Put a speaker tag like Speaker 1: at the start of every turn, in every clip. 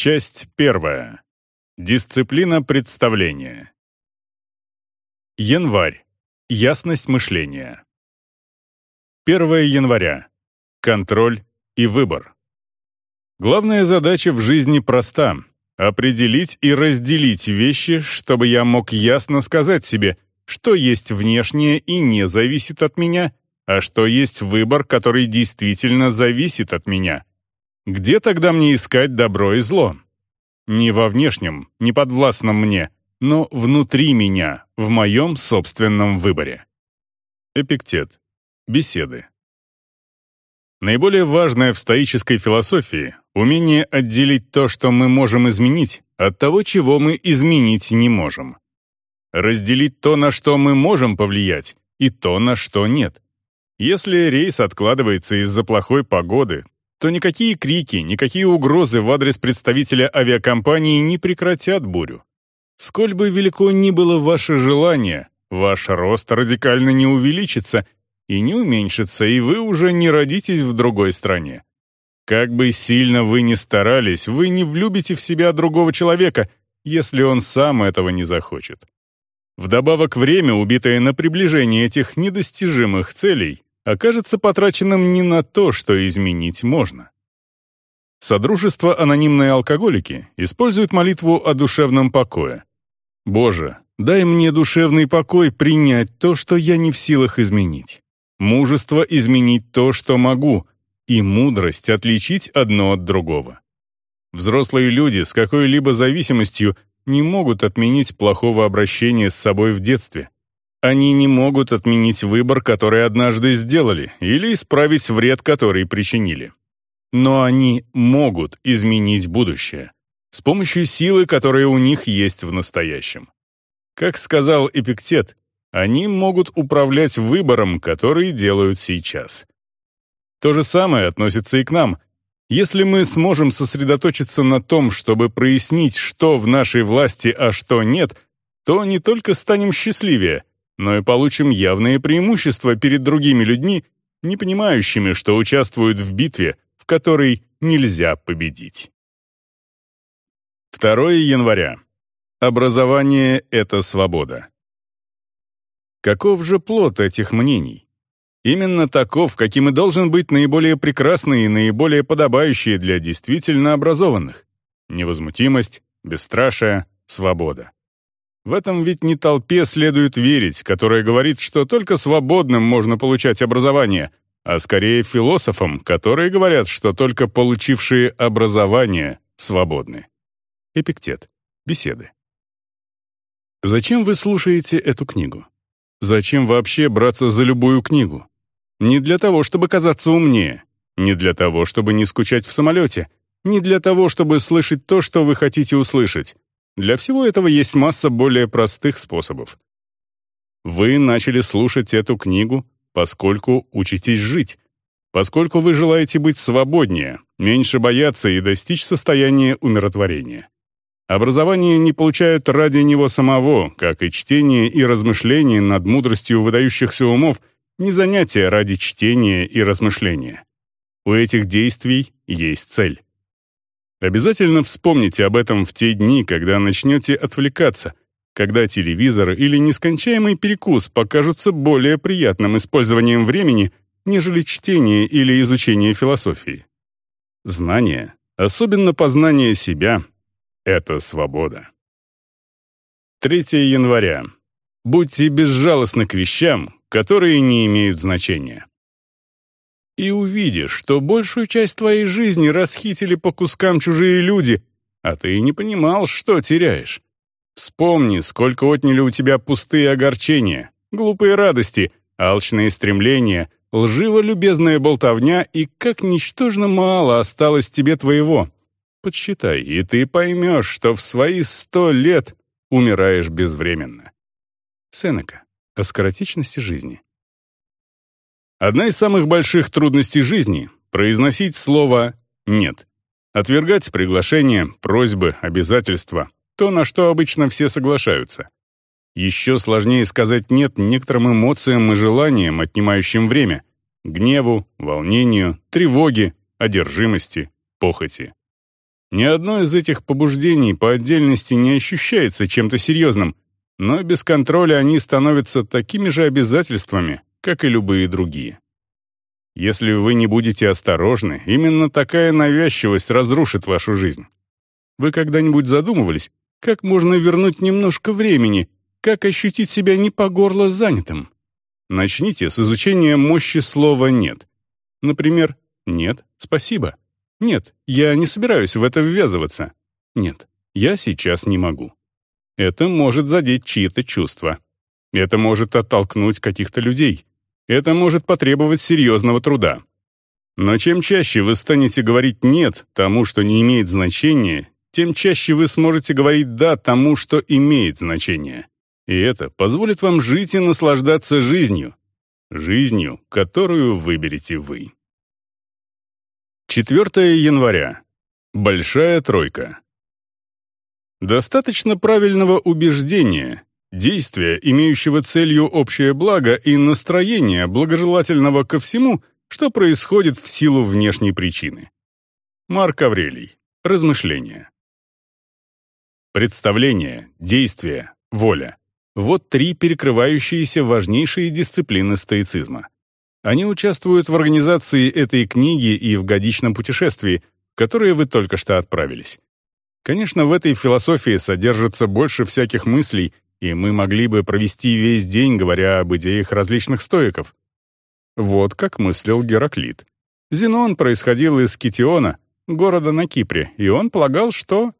Speaker 1: Часть первая. Дисциплина представления. Январь. Ясность мышления. 1 января. Контроль и выбор. Главная задача в жизни проста — определить и разделить вещи, чтобы я мог ясно сказать себе, что есть внешнее и не зависит от меня, а что есть выбор, который действительно зависит от меня — где тогда мне искать добро и зло? Не во внешнем, не подвластном мне, но внутри меня, в моем собственном выборе. Эпиктет. Беседы. Наиболее важное в стоической философии — умение отделить то, что мы можем изменить, от того, чего мы изменить не можем. Разделить то, на что мы можем повлиять, и то, на что нет. Если рейс откладывается из-за плохой погоды, то никакие крики, никакие угрозы в адрес представителя авиакомпании не прекратят бурю. Сколь бы велико ни было ваше желание, ваш рост радикально не увеличится и не уменьшится, и вы уже не родитесь в другой стране. Как бы сильно вы ни старались, вы не влюбите в себя другого человека, если он сам этого не захочет. Вдобавок время, убитое на приближение этих недостижимых целей, окажется потраченным не на то, что изменить можно. Содружество «Анонимные алкоголики» использует молитву о душевном покое. «Боже, дай мне душевный покой принять то, что я не в силах изменить, мужество изменить то, что могу, и мудрость отличить одно от другого». Взрослые люди с какой-либо зависимостью не могут отменить плохого обращения с собой в детстве – они не могут отменить выбор, который однажды сделали, или исправить вред, который причинили. Но они могут изменить будущее с помощью силы, которая у них есть в настоящем. Как сказал Эпиктет, они могут управлять выбором, который делают сейчас. То же самое относится и к нам. Если мы сможем сосредоточиться на том, чтобы прояснить, что в нашей власти, а что нет, то не только станем счастливее, но и получим явные преимущества перед другими людьми, не понимающими, что участвуют в битве, в которой нельзя победить. 2 января. Образование — это свобода. Каков же плод этих мнений? Именно таков, каким и должен быть наиболее прекрасный и наиболее подобающий для действительно образованных. Невозмутимость, бесстрашие, свобода. В этом ведь не толпе следует верить, которая говорит, что только свободным можно получать образование, а скорее философам, которые говорят, что только получившие образование свободны. Эпиктет. Беседы. Зачем вы слушаете эту книгу? Зачем вообще браться за любую книгу? Не для того, чтобы казаться умнее, не для того, чтобы не скучать в самолете, не для того, чтобы слышать то, что вы хотите услышать, для всего этого есть масса более простых способов. Вы начали слушать эту книгу, поскольку учитесь жить, поскольку вы желаете быть свободнее, меньше бояться и достичь состояния умиротворения. Образование не получают ради него самого, как и чтение и размышление над мудростью выдающихся умов, не занятия ради чтения и размышления. У этих действий есть цель. Обязательно вспомните об этом в те дни, когда начнете отвлекаться, когда телевизор или нескончаемый перекус покажутся более приятным использованием времени, нежели чтение или изучение философии. Знание, особенно познание себя — это свобода. 3 января. Будьте безжалостны к вещам, которые не имеют значения и увидишь, что большую часть твоей жизни расхитили по кускам чужие люди, а ты не понимал, что теряешь. Вспомни, сколько отняли у тебя пустые огорчения, глупые радости, алчные стремления, лживо-любезная болтовня и как ничтожно мало осталось тебе твоего. Подсчитай, и ты поймешь, что в свои сто лет умираешь безвременно. Сенека. О скоротечности жизни. Одна из самых больших трудностей жизни — произносить слово «нет». Отвергать приглашения, просьбы, обязательства — то, на что обычно все соглашаются. Еще сложнее сказать «нет» некоторым эмоциям и желаниям, отнимающим время — гневу, волнению, тревоге, одержимости, похоти. Ни одно из этих побуждений по отдельности не ощущается чем-то серьезным, но без контроля они становятся такими же обязательствами, как и любые другие. Если вы не будете осторожны, именно такая навязчивость разрушит вашу жизнь. Вы когда-нибудь задумывались, как можно вернуть немножко времени, как ощутить себя не по горло занятым? Начните с изучения мощи слова «нет». Например, «нет, спасибо». «Нет, я не собираюсь в это ввязываться». «Нет, я сейчас не могу». Это может задеть чьи-то чувства. Это может оттолкнуть каких-то людей. Это может потребовать серьезного труда. Но чем чаще вы станете говорить «нет» тому, что не имеет значения, тем чаще вы сможете говорить «да» тому, что имеет значение. И это позволит вам жить и наслаждаться жизнью. Жизнью, которую выберете вы. 4 января. Большая тройка. Достаточно правильного убеждения, действия, имеющего целью общее благо и настроения, благожелательного ко всему, что происходит в силу внешней причины. Марк Аврелий. Размышления. Представление, действие, воля. Вот три перекрывающиеся важнейшие дисциплины стоицизма. Они участвуют в организации этой книги и в годичном путешествии, в которое вы только что отправились. Конечно, в этой философии содержится больше всяких мыслей, и мы могли бы провести весь день, говоря об идеях различных стоиков. Вот как мыслил Гераклит. Зенон происходил из Китиона, города на Кипре, и он полагал, что...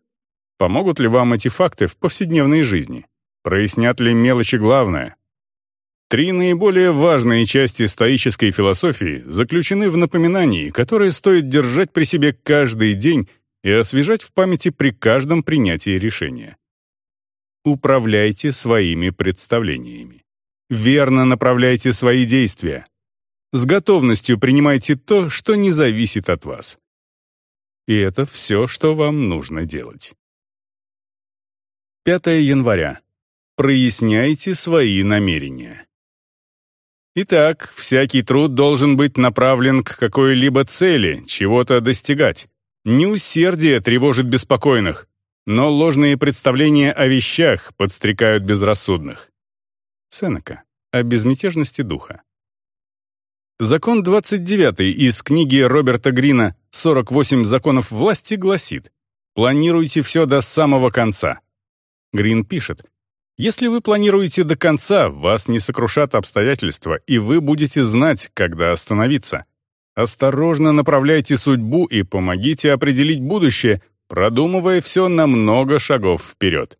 Speaker 1: Помогут ли вам эти факты в повседневной жизни? Прояснят ли мелочи главное? Три наиболее важные части стоической философии заключены в напоминании, которое стоит держать при себе каждый день и освежать в памяти при каждом принятии решения. Управляйте своими представлениями. Верно направляйте свои действия. С готовностью принимайте то, что не зависит от вас. И это все, что вам нужно делать. 5 января. Проясняйте свои намерения. Итак, всякий труд должен быть направлен к какой-либо цели, чего-то достигать. Не усердие тревожит беспокойных, но ложные представления о вещах подстрекают безрассудных. Сенека. О безмятежности духа. Закон 29 из книги Роберта Грина «48 законов власти» гласит «Планируйте все до самого конца». Грин пишет если вы планируете до конца, вас не сокрушат обстоятельства, и вы будете знать, когда остановиться. Осторожно направляйте судьбу и помогите определить будущее, продумывая все на много шагов вперед.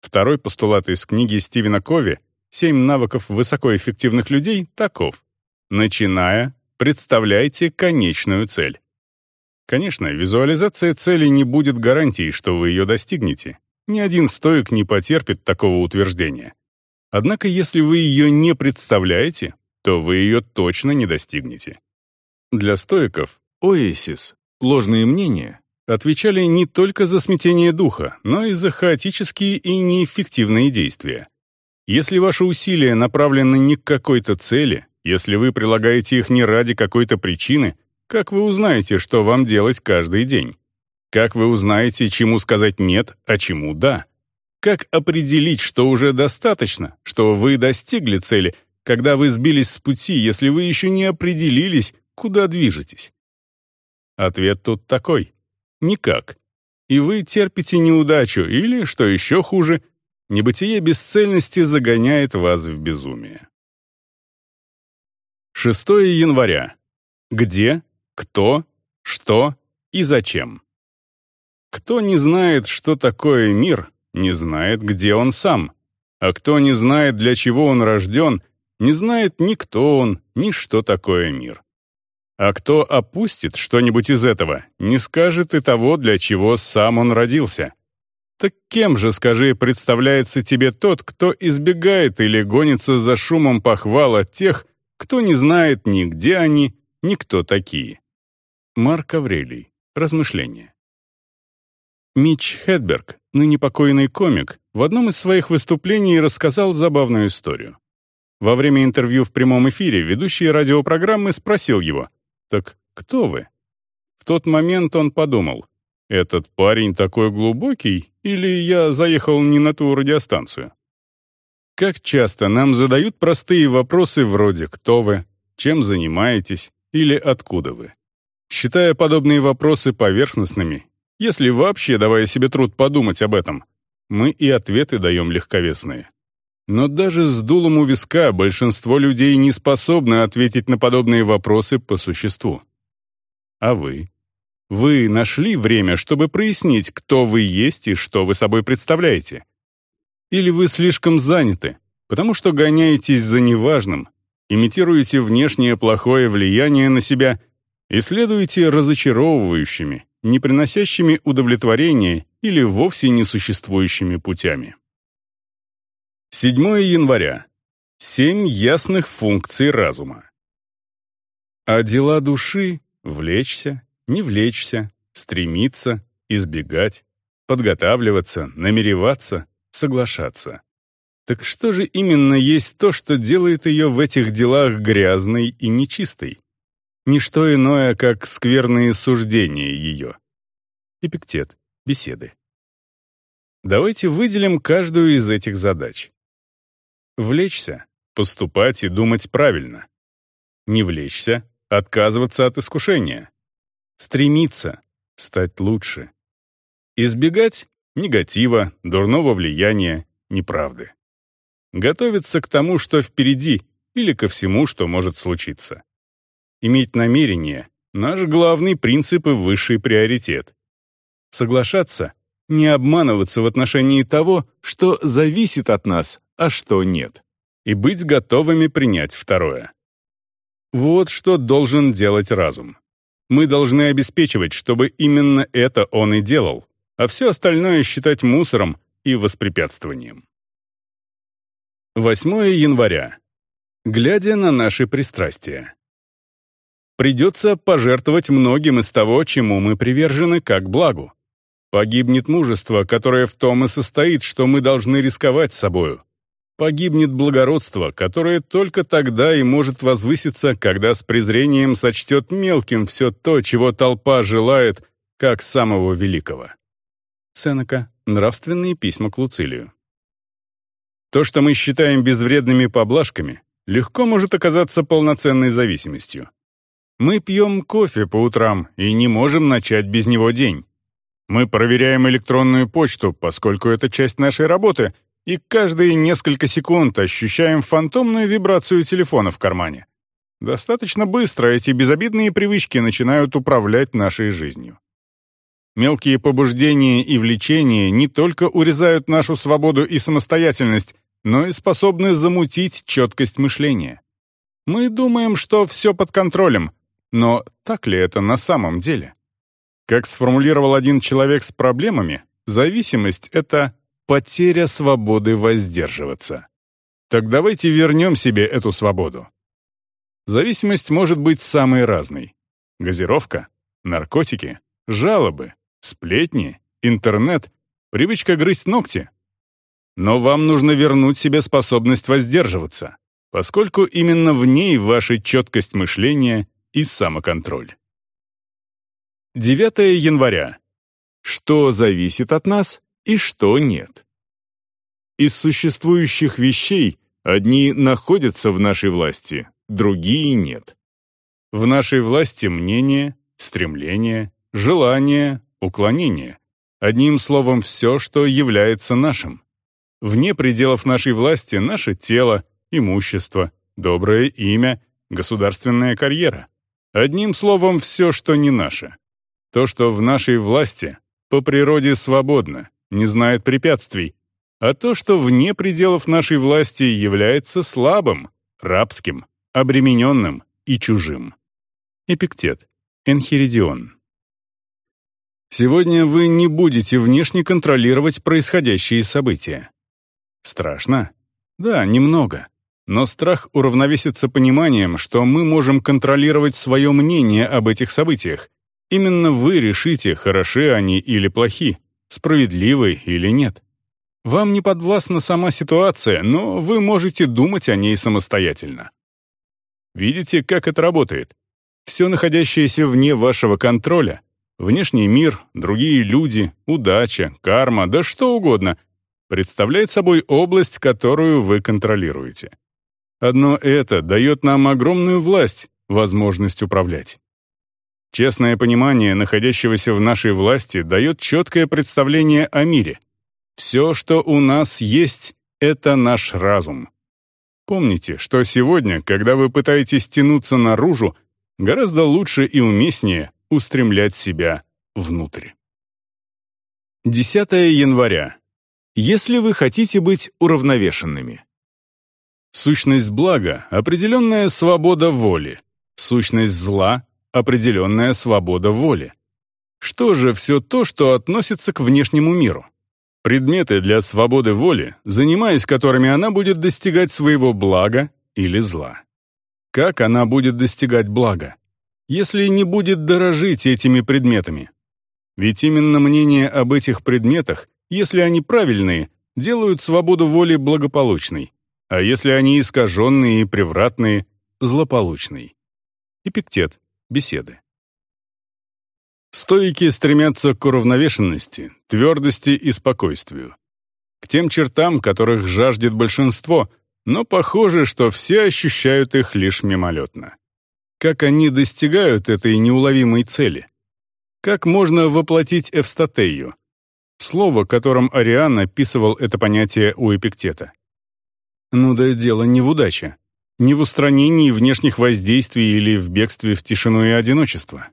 Speaker 1: Второй постулат из книги Стивена Кови «Семь навыков высокоэффективных людей» таков. Начиная, представляйте конечную цель. Конечно, визуализация цели не будет гарантией, что вы ее достигнете. Ни один стоик не потерпит такого утверждения. Однако, если вы ее не представляете, то вы ее точно не достигнете. Для стоиков оэсис, ложные мнения, отвечали не только за смятение духа, но и за хаотические и неэффективные действия. Если ваши усилия направлены не к какой-то цели, если вы прилагаете их не ради какой-то причины, как вы узнаете, что вам делать каждый день? Как вы узнаете, чему сказать «нет», а чему «да»? Как определить, что уже достаточно, что вы достигли цели, когда вы сбились с пути, если вы еще не определились, куда движетесь? Ответ тут такой — никак. И вы терпите неудачу или, что еще хуже, небытие бесцельности загоняет вас в безумие. 6 января. Где, кто, что и зачем. Кто не знает, что такое мир, не знает, где он сам. А кто не знает, для чего он рожден, не знает ни кто он, ни что такое мир. А кто опустит что-нибудь из этого, не скажет и того, для чего сам он родился. Так кем же, скажи, представляется тебе тот, кто избегает или гонится за шумом похвала тех, кто не знает ни где они, ни кто такие? Марк Аврелий. Размышления. Митч Хедберг, ныне покойный комик, в одном из своих выступлений рассказал забавную историю. Во время интервью в прямом эфире ведущий радиопрограммы спросил его «Так кто вы?». В тот момент он подумал этот парень такой глубокий или я заехал не на ту радиостанцию? Как часто нам задают простые вопросы вроде «Кто вы?», «Чем занимаетесь?» или «Откуда вы?», считая подобные вопросы поверхностными, если вообще давая себе труд подумать об этом, мы и ответы даем легковесные. Но даже с дулом у виска большинство людей не способны ответить на подобные вопросы по существу. А вы? Вы нашли время, чтобы прояснить, кто вы есть и что вы собой представляете? Или вы слишком заняты, потому что гоняетесь за неважным, имитируете внешнее плохое влияние на себя и следуете разочаровывающими, не приносящими удовлетворения или вовсе несуществующими путями. 7 января. Семь ясных функций разума. А дела души — влечься, не влечься, стремиться, избегать, подготавливаться, намереваться, соглашаться. Так что же именно есть то, что делает ее в этих делах грязной и нечистой? Ничто иное, как скверные суждения ее. Эпиктет. Беседы. Давайте выделим каждую из этих задач. Влечься — поступать и думать правильно. Не влечься — отказываться от искушения. Стремиться — стать лучше. Избегать — негатива, дурного влияния, неправды. Готовиться к тому, что впереди, или ко всему, что может случиться. Иметь намерение — наш главный принцип и высший приоритет. Соглашаться — не обманываться в отношении того, что зависит от нас, а что нет, и быть готовыми принять второе. Вот что должен делать разум. Мы должны обеспечивать, чтобы именно это он и делал, а все остальное считать мусором и воспрепятствованием. 8 января. Глядя на наши пристрастия. Придется пожертвовать многим из того, чему мы привержены, как благу. Погибнет мужество, которое в том и состоит, что мы должны рисковать собою, погибнет благородство, которое только тогда и может возвыситься, когда с презрением сочтет мелким все то, чего толпа желает, как самого великого. Сенека. Нравственные письма к Луцилию. То, что мы считаем безвредными поблажками, легко может оказаться полноценной зависимостью. Мы пьем кофе по утрам и не можем начать без него день. Мы проверяем электронную почту, поскольку это часть нашей работы — и каждые несколько секунд ощущаем фантомную вибрацию телефона в кармане. Достаточно быстро эти безобидные привычки начинают управлять нашей жизнью. Мелкие побуждения и влечения не только урезают нашу свободу и самостоятельность, но и способны замутить четкость мышления. Мы думаем, что все под контролем, но так ли это на самом деле? Как сформулировал один человек с проблемами, зависимость — это потеря свободы воздерживаться. Так давайте вернем себе эту свободу. Зависимость может быть самой разной. Газировка, наркотики, жалобы, сплетни, интернет, привычка грызть ногти. Но вам нужно вернуть себе способность воздерживаться, поскольку именно в ней ваша четкость мышления и самоконтроль. 9 января. Что зависит от нас и что нет. Из существующих вещей одни находятся в нашей власти, другие нет. В нашей власти мнение, стремление, желание, уклонение. Одним словом, все, что является нашим. Вне пределов нашей власти наше тело, имущество, доброе имя, государственная карьера. Одним словом, все, что не наше. То, что в нашей власти, по природе свободно, не знает препятствий, а то, что вне пределов нашей власти является слабым, рабским, обремененным и чужим. Эпиктет. Энхиридион. Сегодня вы не будете внешне контролировать происходящие события. Страшно? Да, немного. Но страх уравновесится пониманием, что мы можем контролировать свое мнение об этих событиях. Именно вы решите, хороши они или плохи, справедливы или нет. Вам не подвластна сама ситуация, но вы можете думать о ней самостоятельно. Видите, как это работает? Все находящееся вне вашего контроля внешний мир, другие люди, удача, карма, да что угодно представляет собой область, которую вы контролируете. Одно это дает нам огромную власть, возможность управлять. Честное понимание находящегося в нашей власти дает четкое представление о мире. Все, что у нас есть, это наш разум. Помните, что сегодня, когда вы пытаетесь тянуться наружу, гораздо лучше и уместнее устремлять себя внутрь. 10 января. Если вы хотите быть уравновешенными. Сущность блага — определенная свобода воли. Сущность зла — определенная свобода воли. Что же все то, что относится к внешнему миру? Предметы для свободы воли, занимаясь которыми она будет достигать своего блага или зла. Как она будет достигать блага? Если не будет дорожить этими предметами. Ведь именно мнение об этих предметах, если они правильные, делают свободу воли благополучной, а если они искаженные и превратные — злополучный. Эпиктет. Беседы. Стоики стремятся к уравновешенности, твердости и спокойствию. К тем чертам, которых жаждет большинство, но похоже, что все ощущают их лишь мимолетно. Как они достигают этой неуловимой цели? Как можно воплотить эвстатею? Слово, которым Ариан описывал это понятие у Эпиктета. Ну да дело не в удаче, не в устранении внешних воздействий или в бегстве в тишину и одиночество.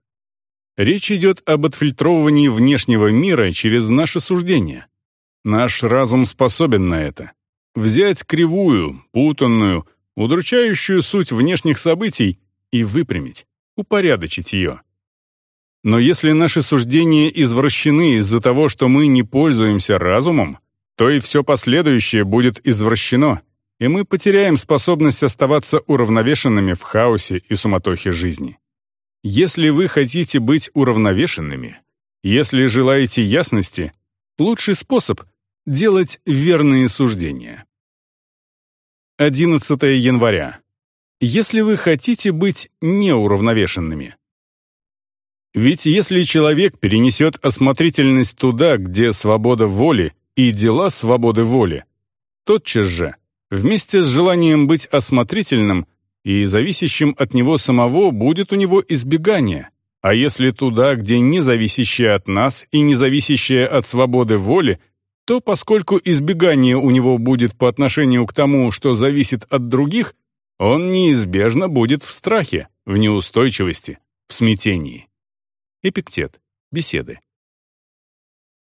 Speaker 1: Речь идет об отфильтровывании внешнего мира через наше суждение. Наш разум способен на это. Взять кривую, путанную, удручающую суть внешних событий и выпрямить, упорядочить ее. Но если наши суждения извращены из-за того, что мы не пользуемся разумом, то и все последующее будет извращено, и мы потеряем способность оставаться уравновешенными в хаосе и суматохе жизни. Если вы хотите быть уравновешенными, если желаете ясности, лучший способ — делать верные суждения. 11 января. Если вы хотите быть неуравновешенными. Ведь если человек перенесет осмотрительность туда, где свобода воли и дела свободы воли, тотчас же Вместе с желанием быть осмотрительным и зависящим от него самого будет у него избегание, а если туда, где не зависящее от нас и не зависящее от свободы воли, то поскольку избегание у него будет по отношению к тому, что зависит от других, он неизбежно будет в страхе, в неустойчивости, в смятении. Эпиктет. Беседы.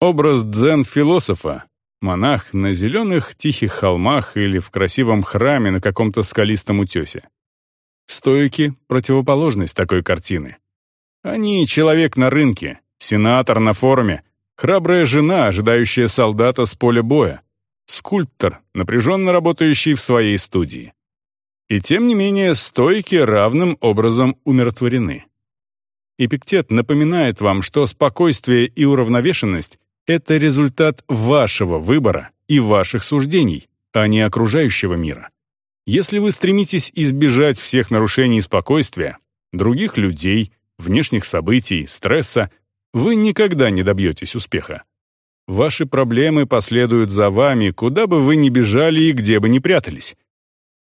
Speaker 1: Образ дзен-философа Монах на зеленых тихих холмах или в красивом храме на каком-то скалистом утесе. Стойки — противоположность такой картины. Они — человек на рынке, сенатор на форуме, храбрая жена, ожидающая солдата с поля боя, скульптор, напряженно работающий в своей студии. И тем не менее стойки равным образом умиротворены. Эпиктет напоминает вам, что спокойствие и уравновешенность это результат вашего выбора и ваших суждений, а не окружающего мира. Если вы стремитесь избежать всех нарушений спокойствия, других людей, внешних событий, стресса, вы никогда не добьетесь успеха. Ваши проблемы последуют за вами, куда бы вы ни бежали и где бы ни прятались.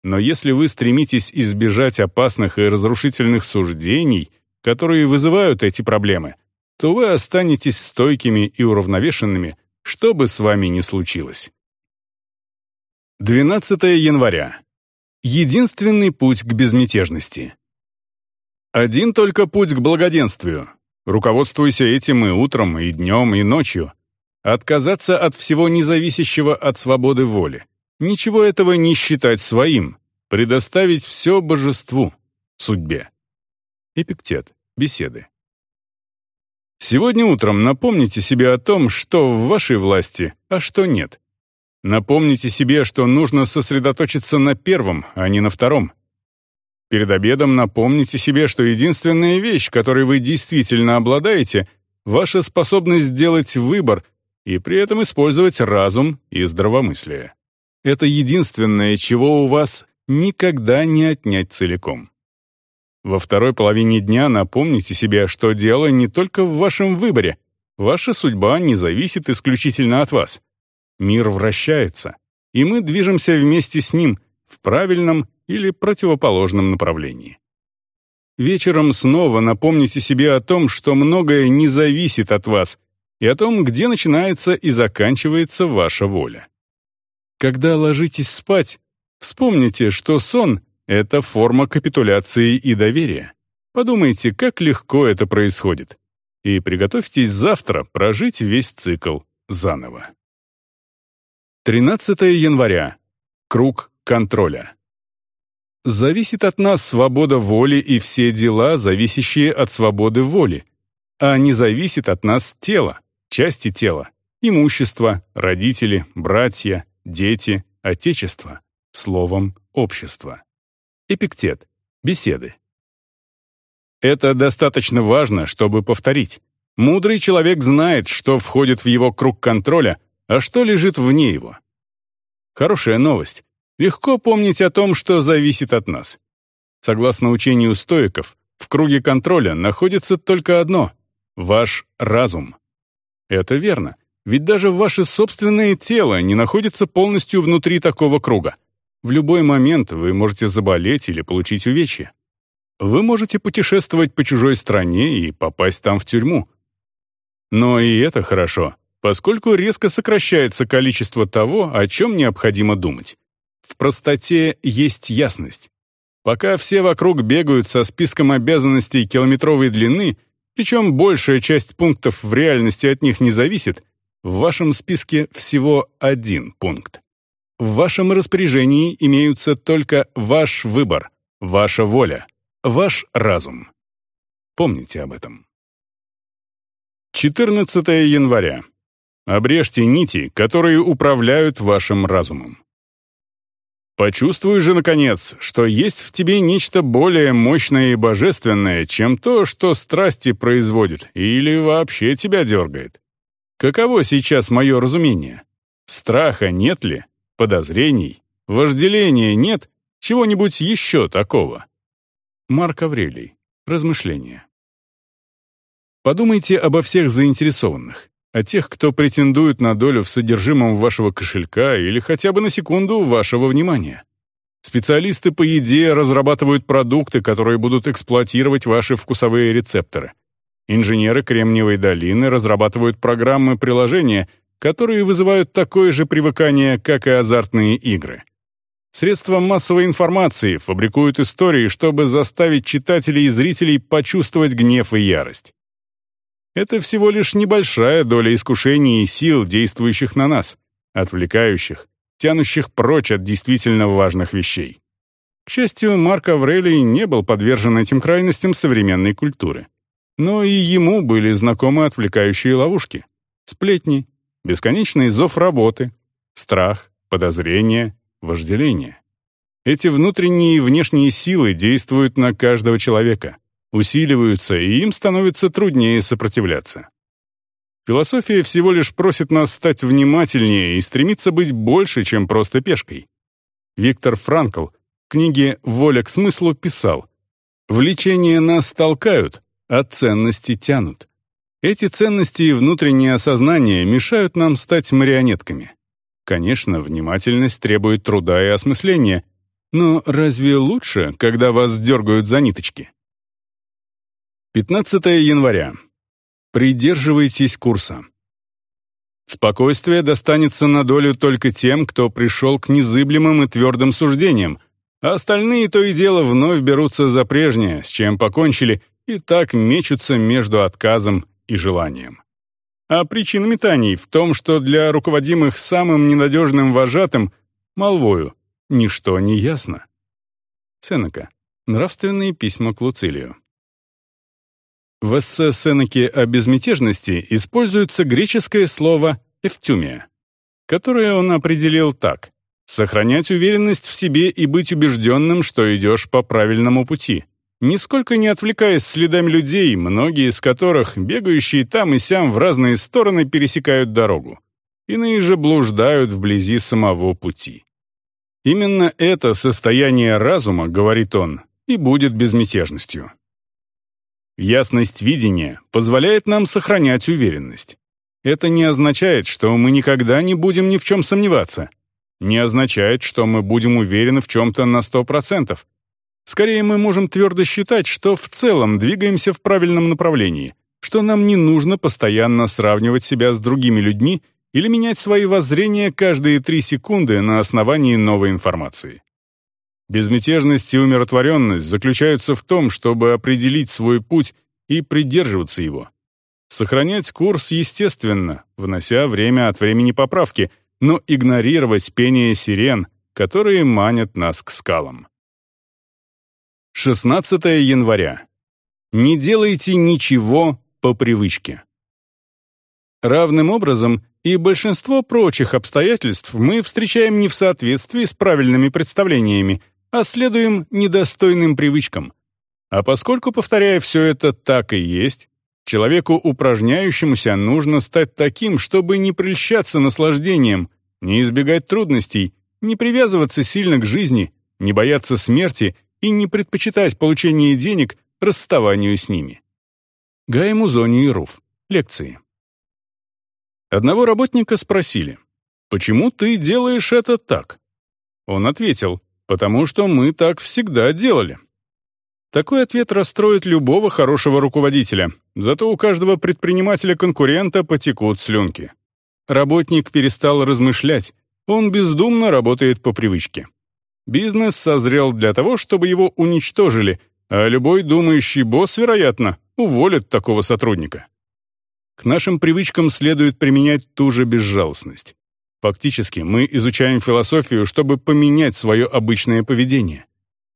Speaker 1: Но если вы стремитесь избежать опасных и разрушительных суждений, которые вызывают эти проблемы, то вы останетесь стойкими и уравновешенными, что бы с вами ни случилось. 12 января. Единственный путь к безмятежности. Один только путь к благоденствию. Руководствуйся этим и утром, и днем, и ночью. Отказаться от всего независящего от свободы воли. Ничего этого не считать своим. Предоставить все божеству, судьбе. Эпиктет. Беседы. Сегодня утром напомните себе о том, что в вашей власти, а что нет. Напомните себе, что нужно сосредоточиться на первом, а не на втором. Перед обедом напомните себе, что единственная вещь, которой вы действительно обладаете, ваша способность сделать выбор и при этом использовать разум и здравомыслие. Это единственное, чего у вас никогда не отнять целиком. Во второй половине дня напомните себе, что дело не только в вашем выборе. Ваша судьба не зависит исключительно от вас. Мир вращается, и мы движемся вместе с ним в правильном или противоположном направлении. Вечером снова напомните себе о том, что многое не зависит от вас, и о том, где начинается и заканчивается ваша воля. Когда ложитесь спать, вспомните, что сон — это форма капитуляции и доверия. Подумайте, как легко это происходит. И приготовьтесь завтра прожить весь цикл заново. 13 января. Круг контроля. Зависит от нас свобода воли и все дела, зависящие от свободы воли, а не зависит от нас тело, части тела, имущество, родители, братья, дети, отечество, словом, общество. Эпиктет. Беседы. Это достаточно важно, чтобы повторить. Мудрый человек знает, что входит в его круг контроля, а что лежит вне его. Хорошая новость. Легко помнить о том, что зависит от нас. Согласно учению стоиков, в круге контроля находится только одно — ваш разум. Это верно, ведь даже ваше собственное тело не находится полностью внутри такого круга. В любой момент вы можете заболеть или получить увечья. Вы можете путешествовать по чужой стране и попасть там в тюрьму. Но и это хорошо, поскольку резко сокращается количество того, о чем необходимо думать. В простоте есть ясность. Пока все вокруг бегают со списком обязанностей километровой длины, причем большая часть пунктов в реальности от них не зависит, в вашем списке всего один пункт. В вашем распоряжении имеются только ваш выбор, ваша воля, ваш разум. Помните об этом. 14 января. Обрежьте нити, которые управляют вашим разумом. Почувствуй же, наконец, что есть в тебе нечто более мощное и божественное, чем то, что страсти производит или вообще тебя дергает. Каково сейчас мое разумение? Страха нет ли? Подозрений? Вожделения нет? Чего-нибудь еще такого? Марк Аврелий. Размышления. Подумайте обо всех заинтересованных о тех, кто претендует на долю в содержимом вашего кошелька или хотя бы на секунду вашего внимания. Специалисты по еде разрабатывают продукты, которые будут эксплуатировать ваши вкусовые рецепторы. Инженеры Кремниевой долины разрабатывают программы приложения, которые вызывают такое же привыкание, как и азартные игры. Средства массовой информации фабрикуют истории, чтобы заставить читателей и зрителей почувствовать гнев и ярость. Это всего лишь небольшая доля искушений и сил, действующих на нас, отвлекающих, тянущих прочь от действительно важных вещей. К счастью, Марк Аврелий не был подвержен этим крайностям современной культуры. Но и ему были знакомы отвлекающие ловушки. Сплетни, бесконечный зов работы, страх, подозрение, вожделение. Эти внутренние и внешние силы действуют на каждого человека — усиливаются, и им становится труднее сопротивляться. Философия всего лишь просит нас стать внимательнее и стремиться быть больше, чем просто пешкой. Виктор Франкл в книге «Воля к смыслу» писал «Влечения нас толкают, а ценности тянут. Эти ценности и внутреннее осознание мешают нам стать марионетками. Конечно, внимательность требует труда и осмысления, но разве лучше, когда вас дергают за ниточки? 15 января. Придерживайтесь курса. Спокойствие достанется на долю только тем, кто пришел к незыблемым и твердым суждениям, а остальные то и дело вновь берутся за прежнее, с чем покончили, и так мечутся между отказом и желанием. А причина метаний в том, что для руководимых самым ненадежным вожатым, молвою, ничто не ясно. Сенека. Нравственные письма к Луцилию. В эссе Сенеки о безмятежности используется греческое слово «эфтюмия», которое он определил так «сохранять уверенность в себе и быть убежденным, что идешь по правильному пути, нисколько не отвлекаясь следами людей, многие из которых, бегающие там и сям в разные стороны, пересекают дорогу. Иные же блуждают вблизи самого пути». Именно это состояние разума, говорит он, и будет безмятежностью. Ясность видения позволяет нам сохранять уверенность. Это не означает, что мы никогда не будем ни в чем сомневаться. Не означает, что мы будем уверены в чем-то на 100%. Скорее, мы можем твердо считать, что в целом двигаемся в правильном направлении, что нам не нужно постоянно сравнивать себя с другими людьми или менять свои воззрения каждые три секунды на основании новой информации. Безмятежность и умиротворенность заключаются в том, чтобы определить свой путь и придерживаться его. Сохранять курс естественно, внося время от времени поправки, но игнорировать пение сирен, которые манят нас к скалам. 16 января. Не делайте ничего по привычке. Равным образом и большинство прочих обстоятельств мы встречаем не в соответствии с правильными представлениями, а следуем недостойным привычкам. А поскольку, повторяя, все это так и есть, человеку упражняющемуся нужно стать таким, чтобы не прельщаться наслаждением, не избегать трудностей, не привязываться сильно к жизни, не бояться смерти и не предпочитать получение денег расставанию с ними. Гай Музони и Руф. Лекции. Одного работника спросили, «Почему ты делаешь это так?» Он ответил, «Потому что мы так всегда делали». Такой ответ расстроит любого хорошего руководителя, зато у каждого предпринимателя-конкурента потекут слюнки. Работник перестал размышлять, он бездумно работает по привычке. Бизнес созрел для того, чтобы его уничтожили, а любой думающий босс, вероятно, уволит такого сотрудника. К нашим привычкам следует применять ту же безжалостность. Фактически, мы изучаем философию, чтобы поменять свое обычное поведение.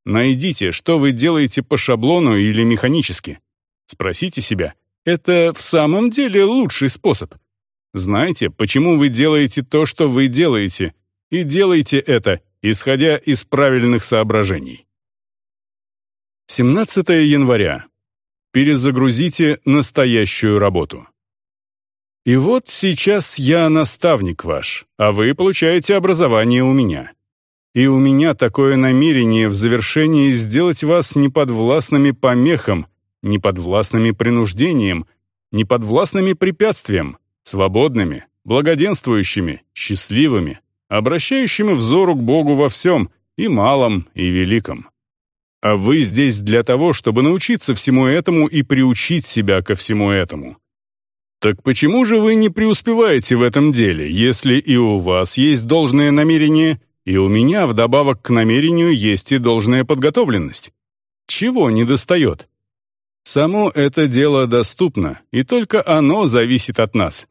Speaker 1: Найдите, что вы делаете по шаблону или механически. Спросите себя, это в самом деле лучший способ? Знайте, почему вы делаете то, что вы делаете, и делайте это, исходя из правильных соображений. 17 января. Перезагрузите настоящую работу. И вот сейчас я наставник ваш, а вы получаете образование у меня. И у меня такое намерение в завершении сделать вас неподвластными помехам, неподвластными принуждением, неподвластными препятствием, свободными, благоденствующими, счастливыми, обращающими взору к Богу во всем, и малом, и великом. А вы здесь для того, чтобы научиться всему этому и приучить себя ко всему этому. Так почему же вы не преуспеваете в этом деле, если и у вас есть должное намерение, и у меня вдобавок к намерению есть и должная подготовленность? Чего не достает? Само это дело доступно, и только оно зависит от нас.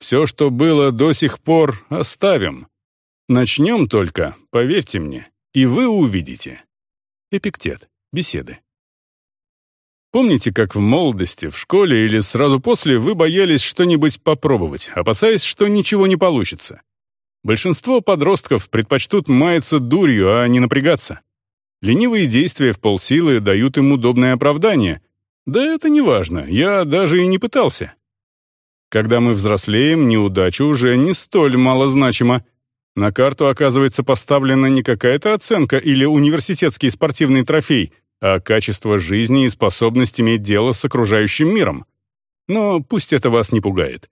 Speaker 1: Все, что было до сих пор, оставим. Начнем только, поверьте мне, и вы увидите. Эпиктет. Беседы. Помните, как в молодости, в школе или сразу после вы боялись что-нибудь попробовать, опасаясь, что ничего не получится? Большинство подростков предпочтут маяться дурью, а не напрягаться. Ленивые действия в полсилы дают им удобное оправдание. Да это не важно, я даже и не пытался. Когда мы взрослеем, неудача уже не столь малозначима. На карту оказывается поставлена не какая-то оценка или университетский спортивный трофей — а качество жизни и способность иметь дело с окружающим миром. Но пусть это вас не пугает.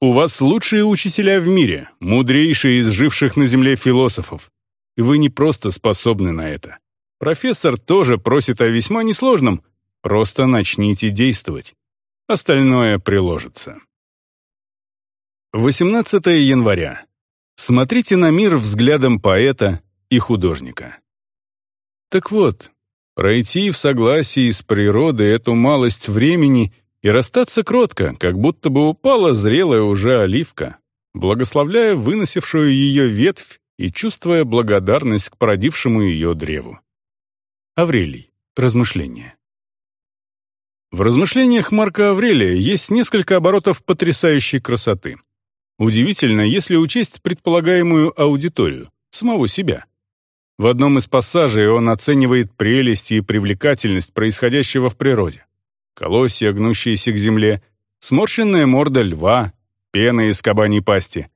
Speaker 1: У вас лучшие учителя в мире, мудрейшие из живших на Земле философов. Вы не просто способны на это. Профессор тоже просит о весьма несложном. Просто начните действовать. Остальное приложится. 18 января. Смотрите на мир взглядом поэта и художника. Так вот, Пройти в согласии с природой эту малость времени и расстаться кротко, как будто бы упала зрелая уже оливка, благословляя выносившую ее ветвь и чувствуя благодарность к породившему ее древу. Аврелий. Размышления. В размышлениях Марка Аврелия есть несколько оборотов потрясающей красоты. Удивительно, если учесть предполагаемую аудиторию, самого себя. В одном из пассажей он оценивает прелесть и привлекательность происходящего в природе. Колосья, гнущиеся к земле, сморщенная морда льва, пена из кабаней пасти.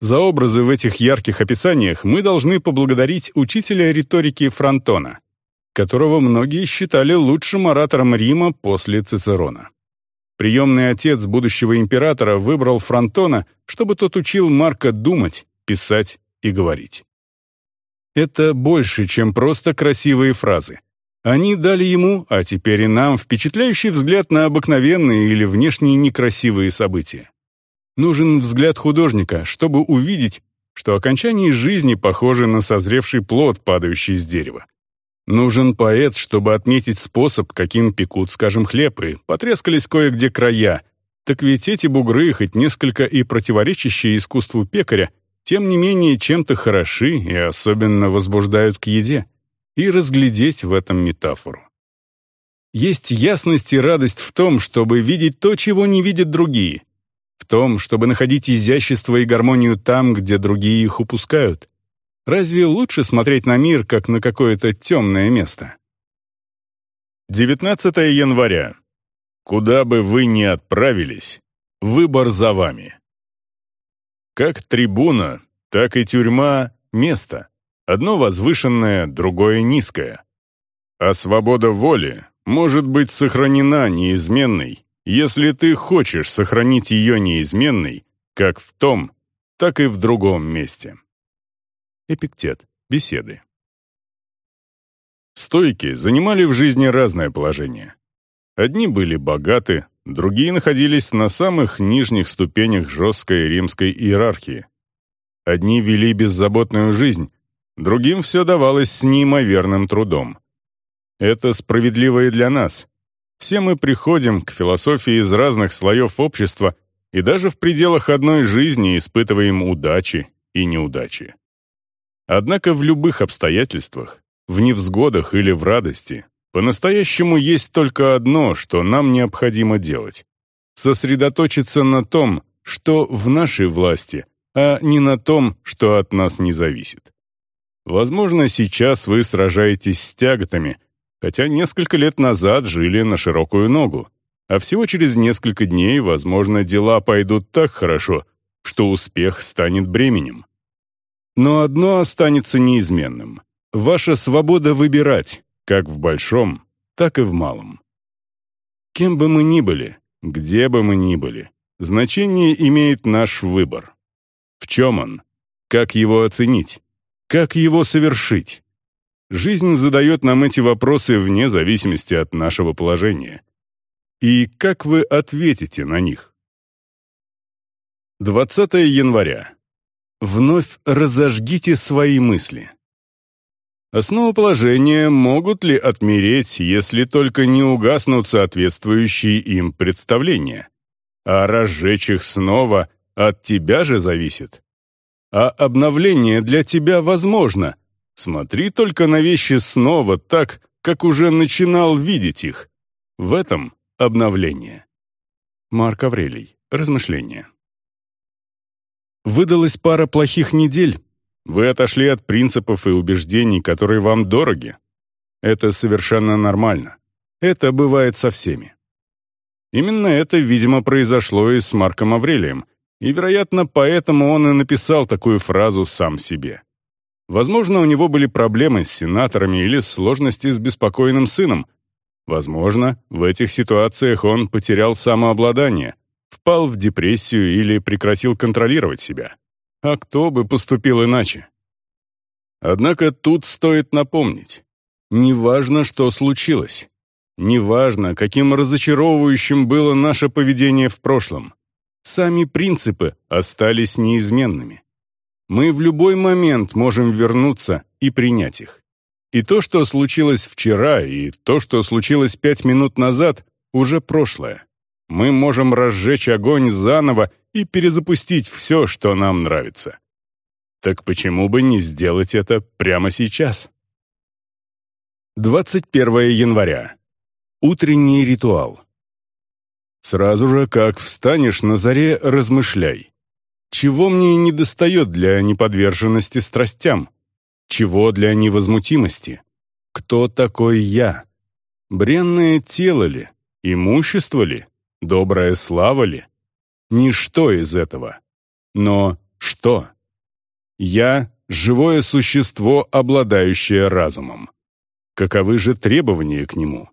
Speaker 1: За образы в этих ярких описаниях мы должны поблагодарить учителя риторики Фронтона. которого многие считали лучшим оратором Рима после Цицерона. Приемный отец будущего императора выбрал Фронтона, чтобы тот учил Марка думать, писать и говорить. Это больше, чем просто красивые фразы. Они дали ему, а теперь и нам, впечатляющий взгляд на обыкновенные или внешние некрасивые события. Нужен взгляд художника, чтобы увидеть, что окончание жизни похоже на созревший плод, падающий с дерева. Нужен поэт, чтобы отметить способ, каким пекут, скажем, хлеб, и потрескались кое-где края. Так ведь эти бугры, хоть несколько и противоречащие искусству пекаря, тем не менее чем-то хороши и особенно возбуждают к еде. И разглядеть в этом метафору. Есть ясность и радость в том, чтобы видеть то, чего не видят другие. В том, чтобы находить изящество и гармонию там, где другие их упускают. Разве лучше смотреть на мир, как на какое-то темное место? 19 января. Куда бы вы ни отправились, выбор за вами. Как трибуна, так и тюрьма — место. Одно возвышенное, другое низкое. А свобода воли может быть сохранена неизменной, если ты хочешь сохранить ее неизменной, как в том, так и в другом месте. Эпиктет. Беседы. Стойки занимали в жизни разное положение. Одни были богаты, другие находились на самых нижних ступенях жесткой римской иерархии. Одни вели беззаботную жизнь, другим все давалось с неимоверным трудом. Это справедливо и для нас. Все мы приходим к философии из разных слоев общества и даже в пределах одной жизни испытываем удачи и неудачи. Однако в любых обстоятельствах, в невзгодах или в радости, по-настоящему есть только одно, что нам необходимо делать. Сосредоточиться на том, что в нашей власти, а не на том, что от нас не зависит. Возможно, сейчас вы сражаетесь с тяготами, хотя несколько лет назад жили на широкую ногу, а всего через несколько дней, возможно, дела пойдут так хорошо, что успех станет бременем. Но одно останется неизменным — ваша свобода выбирать, как в большом, так и в малом. Кем бы мы ни были, где бы мы ни были, значение имеет наш выбор. В чем он? Как его оценить? Как его совершить? Жизнь задает нам эти вопросы вне зависимости от нашего положения. И как вы ответите на них? 20 января. Вновь разожгите свои мысли. Основоположения могут ли отмереть, если только не угаснут соответствующие им представления? А разжечь их снова от тебя же зависит. А обновление для тебя возможно. Смотри только на вещи снова так, как уже начинал видеть их. В этом обновление. Марк Аврелий. Размышления. Выдалась пара плохих недель. Вы отошли от принципов и убеждений, которые вам дороги. Это совершенно нормально. Это бывает со всеми. Именно это, видимо, произошло и с Марком Аврелием, и, вероятно, поэтому он и написал такую фразу сам себе. Возможно, у него были проблемы с сенаторами или сложности с беспокойным сыном. Возможно, в этих ситуациях он потерял самообладание, впал в депрессию или прекратил контролировать себя. А кто бы поступил иначе? Однако тут стоит напомнить. Неважно, что случилось. Неважно, каким разочаровывающим было наше поведение в прошлом. Сами принципы остались неизменными. Мы в любой момент можем вернуться и принять их. И то, что случилось вчера, и то, что случилось пять минут назад, уже прошлое мы можем разжечь огонь заново и перезапустить все, что нам нравится. Так почему бы не сделать это прямо сейчас? 21 января. Утренний ритуал. Сразу же, как встанешь на заре, размышляй. Чего мне недостает для неподверженности страстям? Чего для невозмутимости? Кто такой я? Бренное тело ли? Имущество ли? Добрая слава ли? Ничто из этого. Но что? Я — живое существо, обладающее разумом. каковы же требования к нему.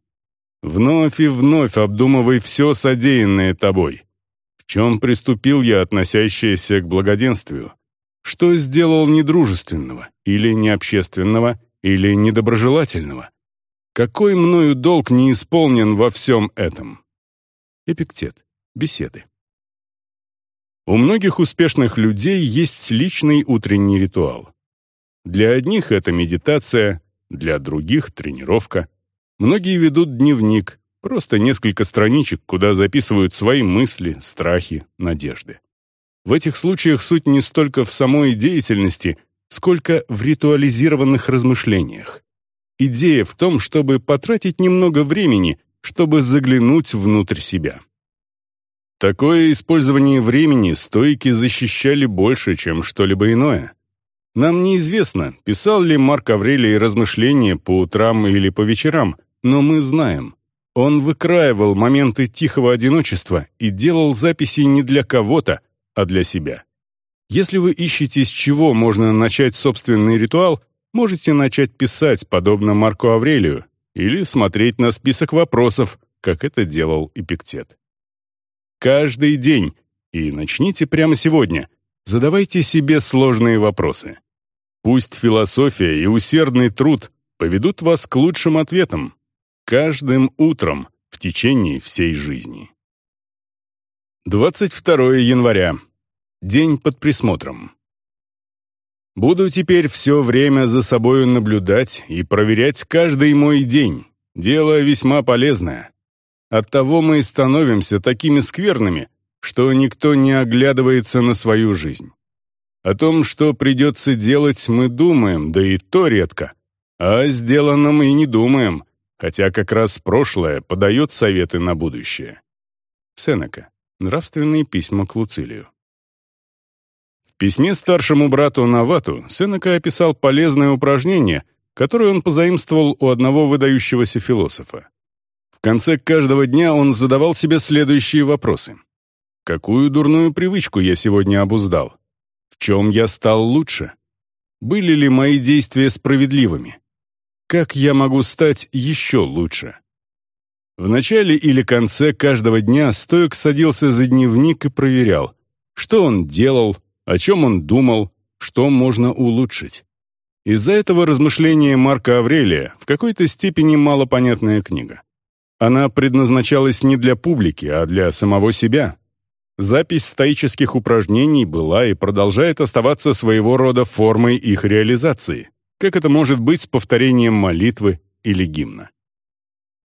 Speaker 1: Вновь и вновь обдумывай все содеянное тобой. В чем приступил я, относящееся к благоденствию? Что сделал недружественного, или необщественного, или недоброжелательного? Какой мною долг не исполнен во всем этом? Эпиктет. Беседы. У многих успешных людей есть личный утренний ритуал. Для одних это медитация, для других — тренировка. Многие ведут дневник, просто несколько страничек, куда записывают свои мысли, страхи, надежды. В этих случаях суть не столько в самой деятельности, сколько в ритуализированных размышлениях. Идея в том, чтобы потратить немного времени, чтобы заглянуть внутрь себя. Такое использование времени стойки защищали больше, чем что-либо иное. Нам неизвестно, писал ли Марк Аврелий размышления по утрам или по вечерам, но мы знаем. Он выкраивал моменты тихого одиночества и делал записи не для кого-то, а для себя. Если вы ищете, с чего можно начать собственный ритуал, можете начать писать, подобно Марку Аврелию, или смотреть на список вопросов, как это делал Эпиктет. Каждый день, и начните прямо сегодня, задавайте себе сложные вопросы. Пусть философия и усердный труд поведут вас к лучшим ответам. Каждым утром в течение всей жизни. 22 января. День под присмотром. Буду теперь все время за собою наблюдать и проверять каждый мой день. Дело весьма полезное. Оттого мы и становимся такими скверными, что никто не оглядывается на свою жизнь. О том, что придется делать, мы думаем, да и то редко. А о сделанном и не думаем, хотя как раз прошлое подает советы на будущее. Сенека. Нравственные письма к Луцилию. В письме старшему брату Навату Сенека описал полезное упражнение, которое он позаимствовал у одного выдающегося философа. В конце каждого дня он задавал себе следующие вопросы. Какую дурную привычку я сегодня обуздал? В чем я стал лучше? Были ли мои действия справедливыми? Как я могу стать еще лучше? В начале или конце каждого дня Стоек садился за дневник и проверял, что он делал, о чем он думал, что можно улучшить. Из-за этого размышления Марка Аврелия в какой-то степени малопонятная книга. Она предназначалась не для публики, а для самого себя. Запись стоических упражнений была и продолжает оставаться своего рода формой их реализации, как это может быть с повторением молитвы или гимна.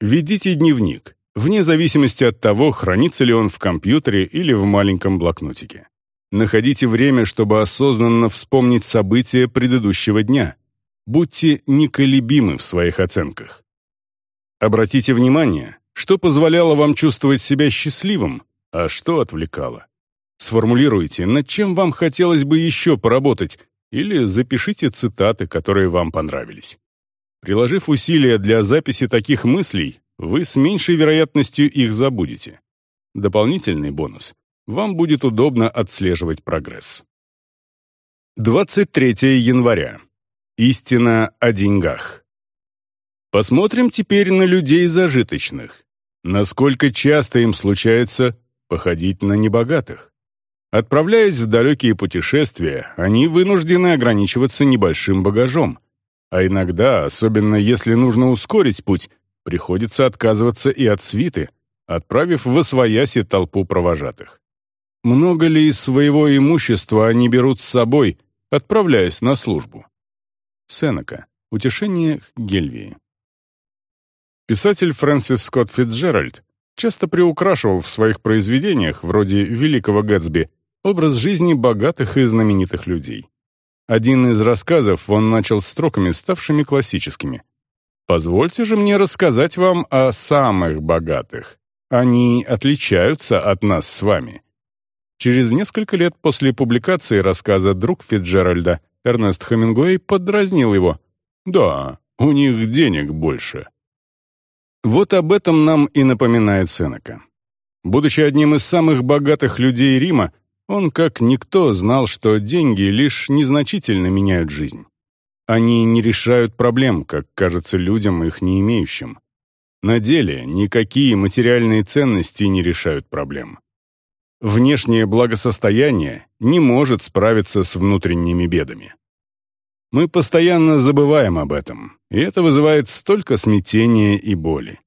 Speaker 1: Ведите дневник, вне зависимости от того, хранится ли он в компьютере или в маленьком блокнотике. Находите время, чтобы осознанно вспомнить события предыдущего дня. Будьте неколебимы в своих оценках. Обратите внимание, что позволяло вам чувствовать себя счастливым, а что отвлекало. Сформулируйте, над чем вам хотелось бы еще поработать, или запишите цитаты, которые вам понравились. Приложив усилия для записи таких мыслей, вы с меньшей вероятностью их забудете. Дополнительный бонус вам будет удобно отслеживать прогресс. 23 января. Истина о деньгах. Посмотрим теперь на людей зажиточных. Насколько часто им случается походить на небогатых. Отправляясь в далекие путешествия, они вынуждены ограничиваться небольшим багажом. А иногда, особенно если нужно ускорить путь, приходится отказываться и от свиты, отправив в освояси толпу провожатых. Много ли из своего имущества они берут с собой, отправляясь на службу? Сенека. Утешение Гельвии. Писатель Фрэнсис Скотт Фитджеральд часто приукрашивал в своих произведениях, вроде «Великого Гэтсби», образ жизни богатых и знаменитых людей. Один из рассказов он начал строками, ставшими классическими. «Позвольте же мне рассказать вам о самых богатых. Они отличаются от нас с вами. Через несколько лет после публикации рассказа друг Фитджеральда, Эрнест Хемингуэй, подразнил его. «Да, у них денег больше». Вот об этом нам и напоминает Сенека. Будучи одним из самых богатых людей Рима, он, как никто, знал, что деньги лишь незначительно меняют жизнь. Они не решают проблем, как кажется людям, их не имеющим. На деле никакие материальные ценности не решают проблем. Внешнее благосостояние не может справиться с внутренними бедами. Мы постоянно забываем об этом, и это вызывает столько смятения и боли.